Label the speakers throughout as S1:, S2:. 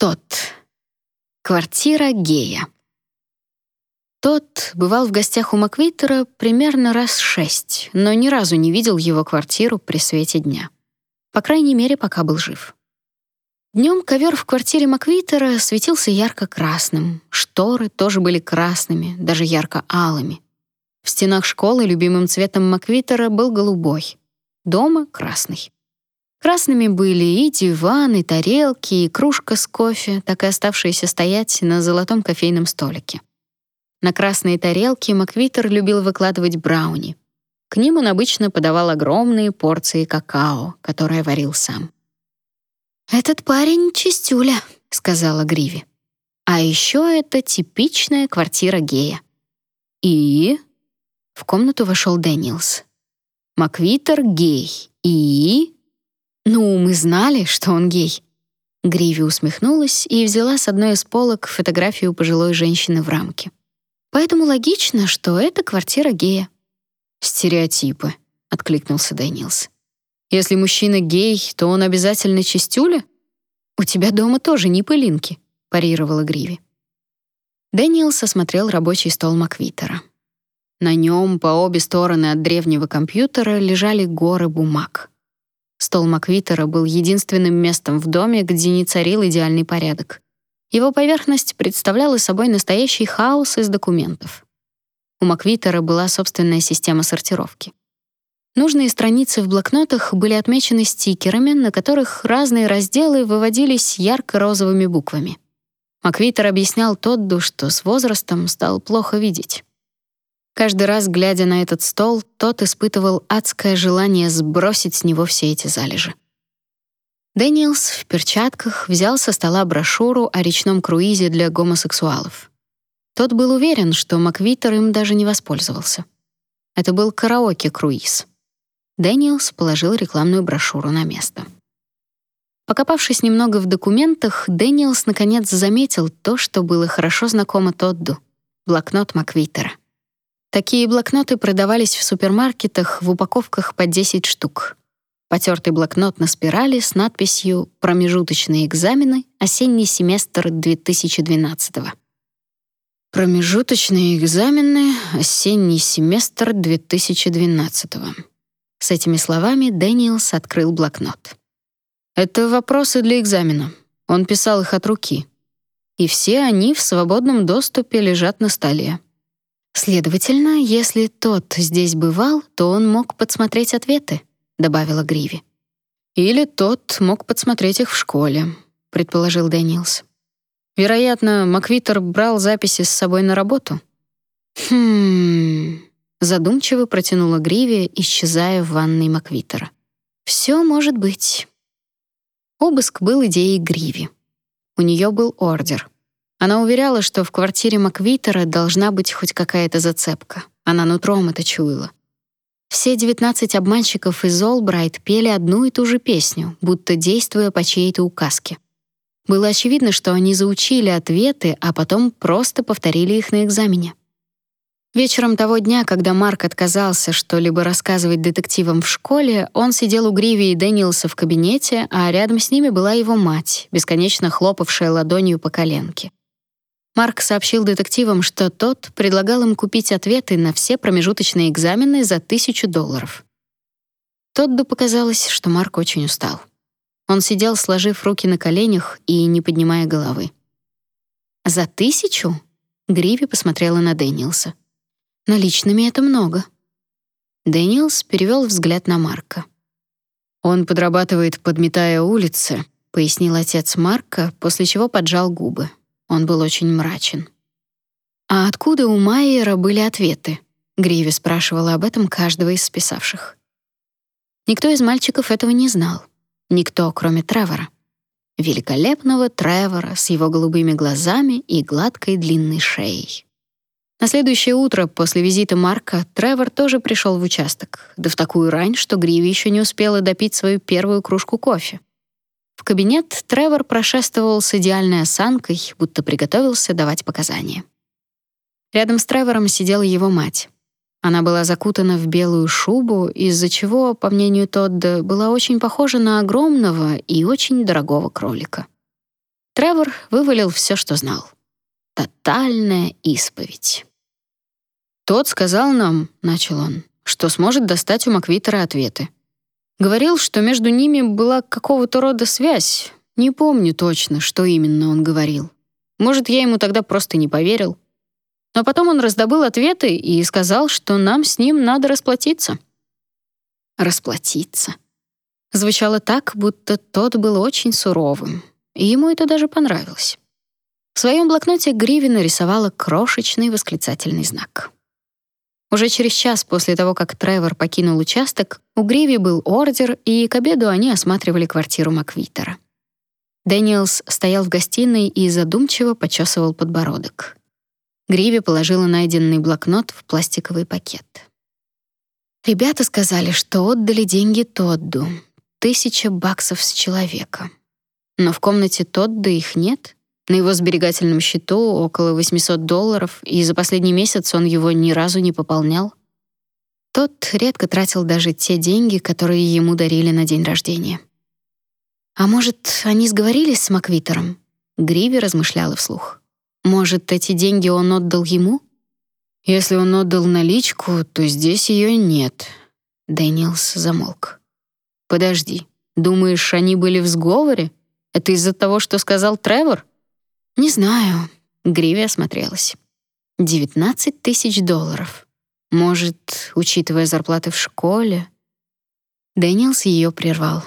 S1: Тот. Квартира гея. Тот бывал в гостях у Маквитера примерно раз шесть, но ни разу не видел его квартиру при свете дня. По крайней мере, пока был жив. Днем ковер в квартире Маквитера светился ярко-красным, шторы тоже были красными, даже ярко-алыми. В стенах школы любимым цветом Маквитера был голубой, дома — красный. Красными были и диван, и тарелки, и кружка с кофе, так и оставшиеся стоять на золотом кофейном столике. На красные тарелки Маквитер любил выкладывать брауни. К ним он обычно подавал огромные порции какао, которое варил сам. «Этот парень — чистюля», — сказала Гриви. «А еще это типичная квартира гея». «И?» В комнату вошел Дэниелс. «Маквитер гей. И?» «Ну, мы знали, что он гей». Гриви усмехнулась и взяла с одной из полок фотографию пожилой женщины в рамке. «Поэтому логично, что это квартира гея».
S2: «Стереотипы», — откликнулся Дэниелс. «Если мужчина гей, то он обязательно чистюля?»
S1: «У тебя дома тоже ни пылинки», — парировала Гриви. Дэниелс осмотрел рабочий стол Маквитера. На нем по обе стороны от древнего компьютера лежали горы бумаг. Стол Маквитера был единственным местом в доме, где не царил идеальный порядок. Его поверхность представляла собой настоящий хаос из документов. У Маквитера была собственная система сортировки. Нужные страницы в блокнотах были отмечены стикерами, на которых разные разделы выводились ярко-розовыми буквами. Маквитер объяснял Тодду, что с возрастом стал плохо видеть. Каждый раз, глядя на этот стол, Тодд испытывал адское желание сбросить с него все эти залежи. Дэниелс в перчатках взял со стола брошюру о речном круизе для гомосексуалов. Тодд был уверен, что Маквитер им даже не воспользовался. Это был караоке-круиз. Дэниелс положил рекламную брошюру на место. Покопавшись немного в документах, Дэниелс наконец заметил то, что было хорошо знакомо Тодду — блокнот Маквитера. Такие блокноты продавались в супермаркетах в упаковках по 10 штук. Потертый блокнот на спирали с надписью «Промежуточные экзамены. Осенний семестр 2012».
S2: Промежуточные экзамены. Осенний семестр 2012.
S1: С этими словами Дэниелс открыл блокнот.
S2: Это вопросы для экзамена. Он писал их от руки. И все они в свободном доступе лежат на столе.
S1: Следовательно, если Тодд здесь бывал, то он мог подсмотреть ответы, добавила Гриви.
S2: Или Тодд мог подсмотреть их в школе, предположил Дэниелс. Вероятно, Маквитер брал записи с собой на работу.
S1: Хм. Задумчиво протянула Гриви, исчезая в ванной Маквитера. Все может быть. Обыск был идеей Гриви. У нее был ордер — она уверяла, что в квартире Маквитера должна быть хоть какая-то зацепка. Она нутром это чуяла. Все 19 обманщиков из Олбрайт пели одну и ту же песню, будто действуя по чьей-то указке. Было очевидно, что они заучили ответы, а потом просто повторили их на экзамене. Вечером того дня, когда Марк отказался что-либо рассказывать детективам в школе, он сидел у Гриви и Дэниелса в кабинете, а рядом с ними была его мать, бесконечно хлопавшая ладонью по коленке. Марк сообщил детективам, что тот предлагал им купить ответы на все промежуточные экзамены за тысячу долларов. Тодду показалось, что Марк очень устал. Он сидел, сложив руки на коленях и не поднимая головы. «За тысячу?» — Гриви посмотрела на Дэниелса. «Наличными это много». Дэниелс перевел взгляд на Марка.
S2: «Он подрабатывает, подметая улицы», — пояснил отец Марка, после чего поджал губы. Он был очень мрачен.
S1: «А откуда у Майера были ответы?» Гриви спрашивала об этом каждого из списавших. Никто из мальчиков этого не знал. Никто, кроме Тревора. Великолепного Тревора с его голубыми глазами и гладкой длинной шеей. На следующее утро после визита Марка Тревор тоже пришел в участок, да в такую рань, что Гриви еще не успела допить свою первую кружку кофе. Кабинет Тревор прошествовал с идеальной осанкой, будто приготовился давать показания. Рядом с Тревором сидела его мать. Она была закутана в белую шубу, из-за чего, по мнению Тодда, была очень похожа на огромного и очень дорогого кролика. Тревор вывалил все, что знал. Тотальная исповедь.
S2: «Тот сказал нам, — начал он, — что сможет достать у Маквитера ответы. Говорил, что между ними была какого-то рода связь. Не помню точно, что именно он говорил. Может, я ему тогда просто не поверил. Но потом он раздобыл ответы и сказал, что нам с ним надо расплатиться».
S1: «Расплатиться?» Звучало так, будто тот был очень суровым, и ему это даже понравилось. В своем блокноте Гриви нарисовала крошечный восклицательный знак. Уже через час после того, как Тревор покинул участок, у Гриви был ордер, и к обеду они осматривали квартиру Маквитера. Дэниелс стоял в гостиной и задумчиво почесывал подбородок. Гриви положила найденный блокнот в пластиковый пакет. Ребята сказали, что отдали деньги Тодду. Тысяча баксов с человека. Но в комнате Тодда их нет. На его сберегательном счету около 800 долларов, и за последний месяц он его ни разу не пополнял. Тот редко тратил даже те деньги, которые ему дарили на день рождения. А может, они сговорились с Маквитером? Гриви размышляла вслух. Может, эти деньги он отдал ему?
S2: Если он отдал наличку, то здесь ее нет. Дэниелс замолк. Подожди. Думаешь, они были в сговоре? Это из-за того, что сказал Тревор?
S1: «Не знаю». Гриви осмотрелась. «Девятнадцать тысяч долларов. Может, учитывая зарплаты в школе?» Дэниелс ее прервал.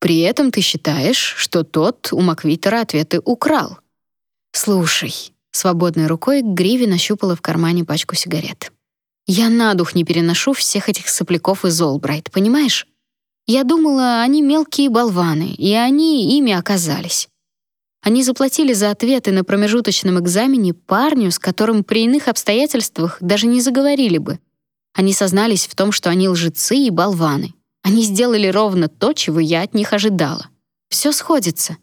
S2: «При этом ты считаешь, что Тодд у Маквитера ответы украл?»
S1: «Слушай». Свободной рукой Гриви нащупала в кармане пачку сигарет. «Я на дух не переношу всех этих сопляков из Олбрайт, понимаешь? Я думала, они мелкие болваны, и они ими оказались. Они заплатили за ответы на промежуточном экзамене парню, с которым при иных обстоятельствах даже не заговорили бы. Они сознались в том, что они лжецы и болваны. Они сделали ровно то, чего я от них ожидала. Все сходится.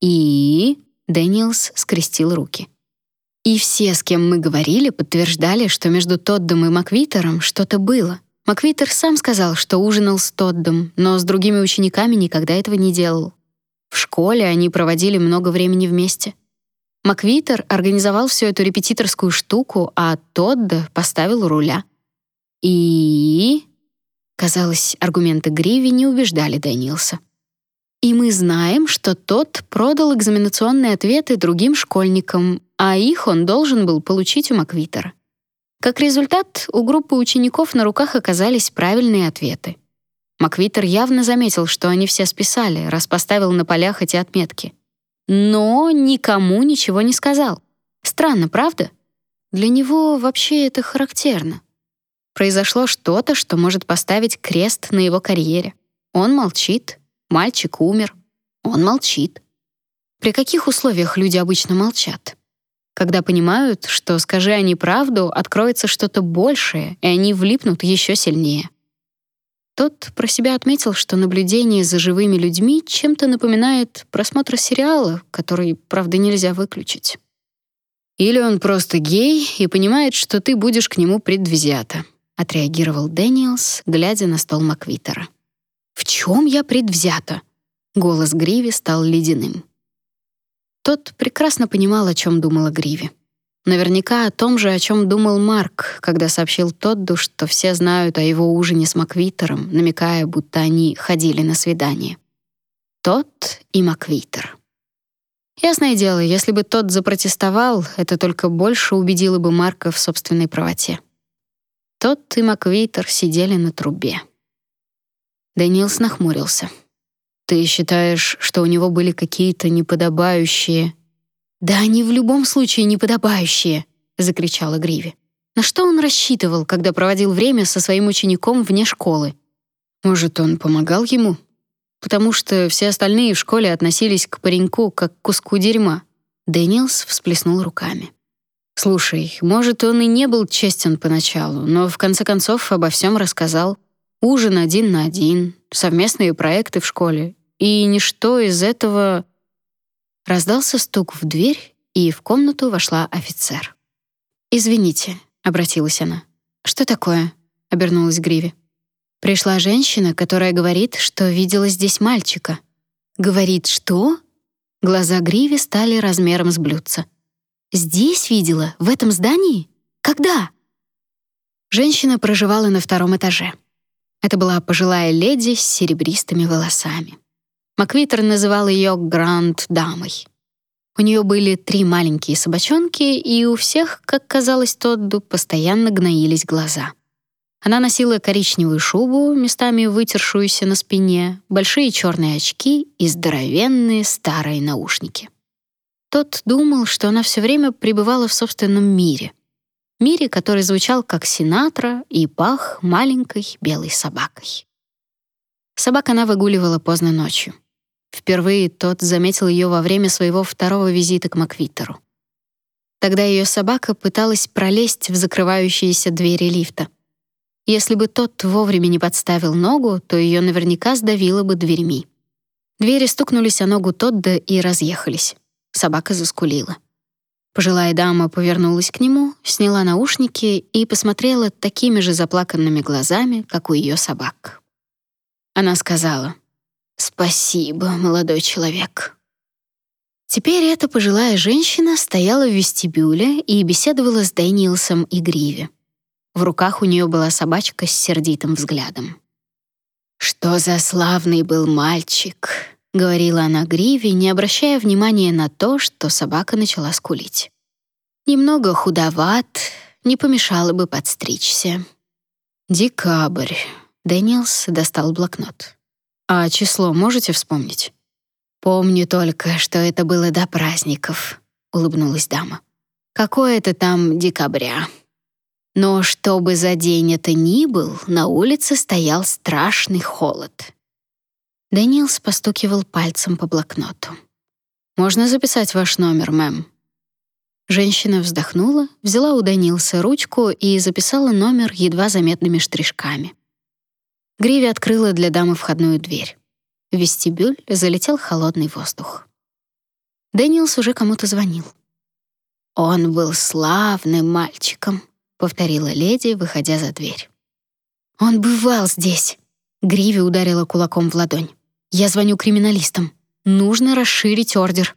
S1: И Дэниелс скрестил руки. И все, с кем мы говорили, подтверждали, что между Тоддом и Маквитером что-то было. Маквитер сам сказал, что ужинал с Тоддом, но с другими учениками никогда этого не делал. В школе они проводили много времени вместе. Маквитер организовал всю эту репетиторскую штуку, а Тодда поставил руля. И... Казалось, аргументы Гриви не убеждали Дэниелса. И мы знаем, что тот продал экзаменационные ответы другим школьникам, а их он должен был получить у Маквитера. Как результат, у группы учеников на руках оказались правильные ответы. Маквитер явно заметил, что они все списали, раз поставил на полях эти отметки. Но никому ничего не сказал. Странно, правда? Для него вообще это характерно. Произошло что-то, что может поставить крест на его карьере. Он молчит, мальчик умер, он молчит. При каких условиях люди обычно молчат? Когда понимают, что, скажи они правду, откроется что-то большее, и они влипнут еще сильнее. Тот про себя отметил, что наблюдение за живыми людьми чем-то напоминает просмотр сериала, который, правда, нельзя выключить.
S2: «Или он просто гей и понимает, что ты будешь к нему предвзята»,
S1: отреагировал Дэниелс, глядя на стол Маквитера. «В чем я предвзята?» Голос Гриви стал ледяным. Тот прекрасно понимал, о чем думала Гриви. Наверняка о том же, о чем думал Марк, когда сообщил Тодду, что все знают о его ужине с Маквитером, намекая, будто они ходили на свидание. Тот и Маквитер. Ясное дело, если бы тот запротестовал, это только больше убедило бы Марка в собственной правоте. Тот и Маквитер сидели на трубе. Дэниелс нахмурился.
S2: «Ты считаешь, что у него были какие-то неподобающие
S1: «Да они в любом случае неподобающие!» — закричала Гриви. На что он рассчитывал, когда проводил время со своим учеником вне школы?
S2: Может, он помогал ему? Потому что все остальные в школе относились к пареньку как к куску дерьма.
S1: Дэниелс всплеснул руками.
S2: Слушай, может, он и не был честен поначалу, но в конце концов обо всем рассказал. Ужин один на один, совместные проекты в школе. И ничто из этого
S1: Раздался стук в дверь, и в комнату вошла офицер. «Извините», — обратилась она. «Что такое?» — обернулась Гриви. «Пришла женщина, которая говорит, что видела здесь мальчика». «Говорит, что?» Глаза Гриви стали размером с блюдца. «Здесь видела? В этом здании? Когда?» Женщина проживала на втором этаже. Это была пожилая леди с серебристыми волосами. Маквитер называл ее Гранд-дамой. У нее были три маленькие собачонки, и у всех, как казалось Тодду, постоянно гноились глаза. Она носила коричневую шубу, местами вытершуюся на спине, большие черные очки и здоровенные старые наушники. Тот думал, что она все время пребывала в собственном мире. Мире, который звучал как Синатра и пах маленькой белой собакой. Собак она выгуливала поздно ночью. Впервые тот заметил ее во время своего второго визита к Маквиттеру. Тогда ее собака пыталась пролезть в закрывающиеся двери лифта. Если бы тот вовремя не подставил ногу, то ее наверняка сдавило бы дверьми. Двери стукнулись о ногу Тодда и разъехались. Собака заскулила. Пожилая дама повернулась к нему, сняла наушники и посмотрела такими же заплаканными глазами, как у ее собак. Она сказала: «Спасибо, молодой человек». Теперь эта пожилая женщина стояла в вестибюле и беседовала с Дэниелсом и Гриви. В руках у нее была собачка с сердитым взглядом. «Что за славный был мальчик», — говорила она Гриви, не обращая внимания на то, что собака начала скулить. «Немного худоват, не помешало бы подстричься». «Декабрь», — Дэниелс достал блокнот. А число можете вспомнить? Помню только, что это было до праздников, улыбнулась дама. Какое это там декабря. Но чтобы за день это ни был, на улице стоял страшный холод. Даниэлс постукивал пальцем по блокноту. Можно записать ваш номер, мэм. Женщина вздохнула, взяла у Данилса ручку и записала номер едва заметными штришками. Гриви открыла для дамы входную дверь. В вестибюль залетел холодный воздух. Дэниелс уже кому-то звонил. «Он был славным мальчиком», — повторила леди, выходя за дверь. «Он бывал здесь», — Гриви ударила кулаком в ладонь. «Я звоню криминалистам. Нужно расширить ордер».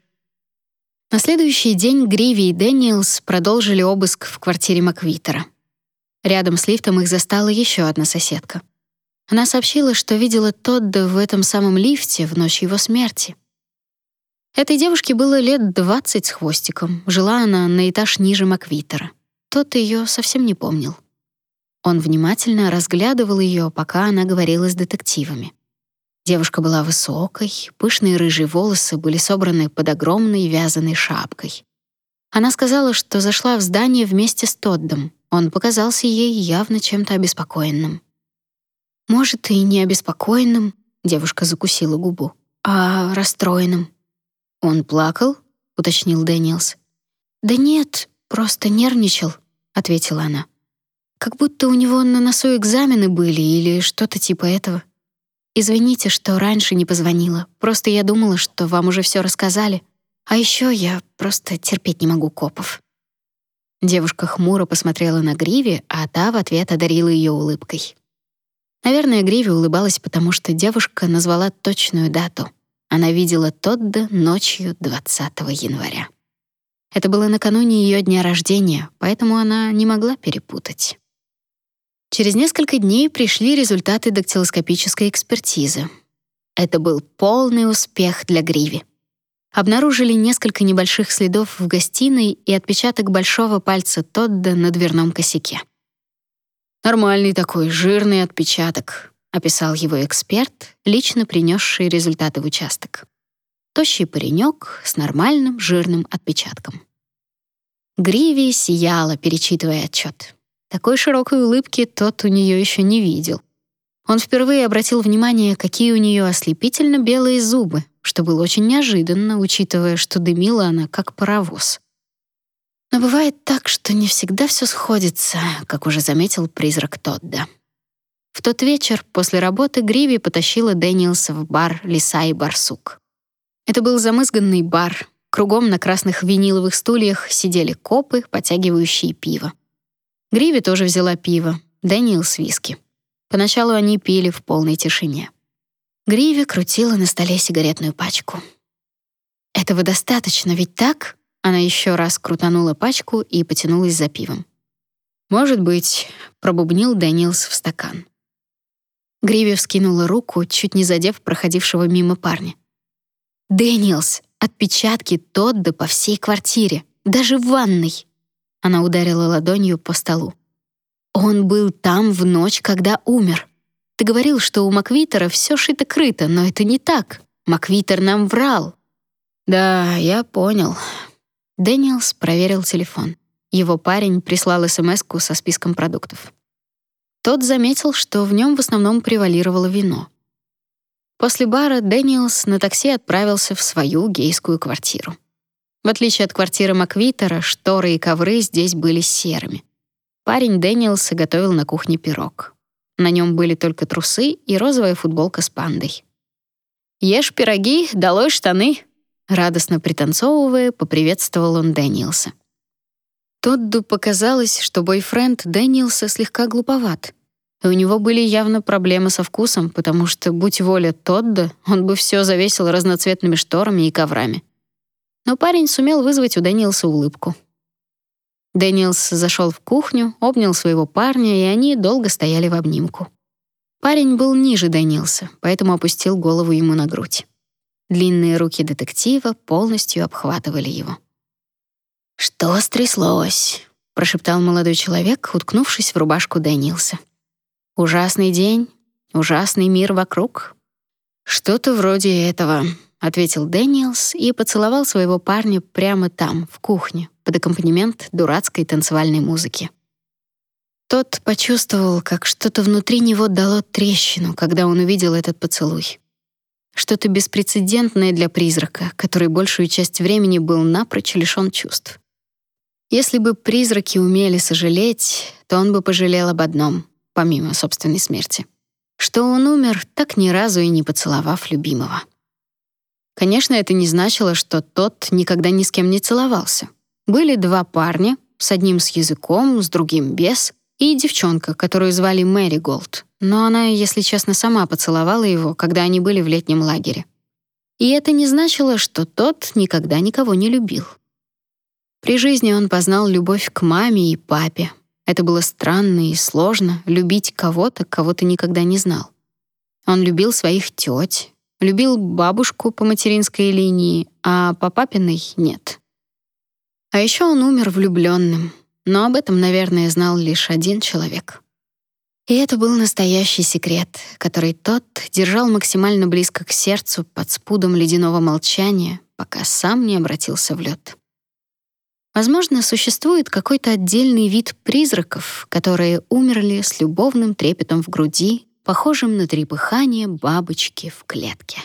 S1: На следующий день Гриви и Дэниелс продолжили обыск в квартире Маквитера. Рядом с лифтом их застала еще одна соседка — она сообщила, что видела Тодда в этом самом лифте в ночь его смерти. Этой девушке было лет двадцать с хвостиком. Жила она на этаж ниже Маквитера. Тот ее совсем не помнил. Он внимательно разглядывал ее, пока она говорила с детективами. Девушка была высокой, пышные рыжие волосы были собраны под огромной вязаной шапкой. Она сказала, что зашла в здание вместе с Тоддом. Он показался ей явно чем-то обеспокоенным. Может, и не обеспокоенным, девушка закусила губу, а расстроенным. Он плакал? уточнил Дэниелс. Да нет, просто нервничал, ответила она. Как будто у него на носу экзамены были или что-то типа этого. Извините, что раньше не позвонила. Просто я думала, что вам уже все рассказали. А еще я просто терпеть не могу копов. Девушка хмуро посмотрела на Гриви, а та в ответ одарила ее улыбкой. Наверное, Гриви улыбалась, потому что девушка назвала точную дату. Она видела Тодда ночью 20 января. Это было накануне ее дня рождения, поэтому она не могла перепутать. Через несколько дней пришли результаты дактилоскопической экспертизы. Это был полный успех для Гриви. Обнаружили несколько небольших следов в гостиной и отпечаток большого пальца Тодда на дверном косяке. Нормальный такой жирный отпечаток, описал его эксперт, лично принесший результаты в участок. Тощий паренек с нормальным жирным отпечатком. Гриви сияла, перечитывая отчет. Такой широкой улыбки тот у нее еще не видел. Он впервые обратил внимание, какие у нее ослепительно белые зубы, что было очень неожиданно, учитывая, что дымила она как паровоз. Но бывает так, что не всегда все сходится, как уже заметил призрак Тодда. В тот вечер после работы Гриви потащила Дэниелса в бар «Лиса и барсук». Это был замызганный бар. Кругом на красных виниловых стульях сидели копы, потягивающие пиво. Гриви тоже взяла пиво, Дэниелс — виски. Поначалу они пили в полной тишине. Гриви крутила на столе сигаретную пачку. Этого достаточно, ведь так? Она еще раз крутанула пачку и потянулась за пивом.
S2: Может быть, пробубнил Дэниелс в стакан.
S1: Гриви вскинула руку, чуть не задев проходившего мимо парня. «Дэниелс, отпечатки Тодда по всей квартире, даже в ванной!» Она ударила ладонью по столу. «Он был там в ночь, когда умер. Ты говорил, что у Маквитера все шито-крыто, но это не так. Маквитер нам врал».
S2: «Да, я понял».
S1: Дэниелс проверил телефон. Его парень прислал смс со списком продуктов. Тодд заметил, что в нем в основном превалировало вино. После бара Дэниелс на такси отправился в свою гейскую квартиру. В отличие от квартиры Маквитера, шторы и ковры здесь были серыми. Парень Дэниелса готовил на кухне пирог. На нем были только трусы и розовая футболка с пандой.
S2: «Ешь пироги, долой штаны!»
S1: Радостно пританцовывая, поприветствовал он Дэниелса. Тодду показалось, что бойфренд Дэниелса слегка глуповат. И у него были явно проблемы со вкусом, потому что, будь воля Тодда, он бы все завесил разноцветными шторами и коврами. Но парень сумел вызвать у Дэниелса улыбку. Дэниелс зашел в кухню, обнял своего парня, и они долго стояли в обнимку. Парень был ниже Дэниелса, поэтому опустил голову ему на грудь. Длинные руки детектива полностью обхватывали его.
S2: «Что стряслось?» — прошептал молодой человек, уткнувшись в рубашку Дэниелса.
S1: «Ужасный день, ужасный мир вокруг».
S2: «Что-то вроде этого», — ответил Дэниелс и поцеловал своего парня прямо там, в кухне, под аккомпанемент дурацкой танцевальной музыки.
S1: Тот почувствовал, как что-то внутри него дало трещину, когда он увидел этот поцелуй. Что-то беспрецедентное для призрака, который большую часть времени был напрочь лишён чувств. Если бы призраки умели сожалеть, то он бы пожалел об одном, помимо собственной смерти. Что он умер, так ни разу и не поцеловав любимого. Конечно, это не значило, что тот никогда ни с кем не целовался. Были два парня, с одним с языком, с другим без, и девчонка, которую звали Мэри Голд. Но она, если честно, сама поцеловала его, когда они были в летнем лагере. И это не значило, что тот никогда никого не любил. При жизни он познал любовь к маме и папе. Это было странно и сложно — любить кого-то, кого ты никогда не знал. Он любил своих тёть, любил бабушку по материнской линии, а по папиной — нет. А ещё он умер влюблённым, но об этом, наверное, знал лишь один человек. И это был настоящий секрет, который тот держал максимально близко к сердцу под спудом ледяного молчания, пока сам не обратился в лед. Возможно, существует какой-то отдельный вид призраков, которые умерли с любовным трепетом в груди, похожим на трепыхание бабочки в клетке.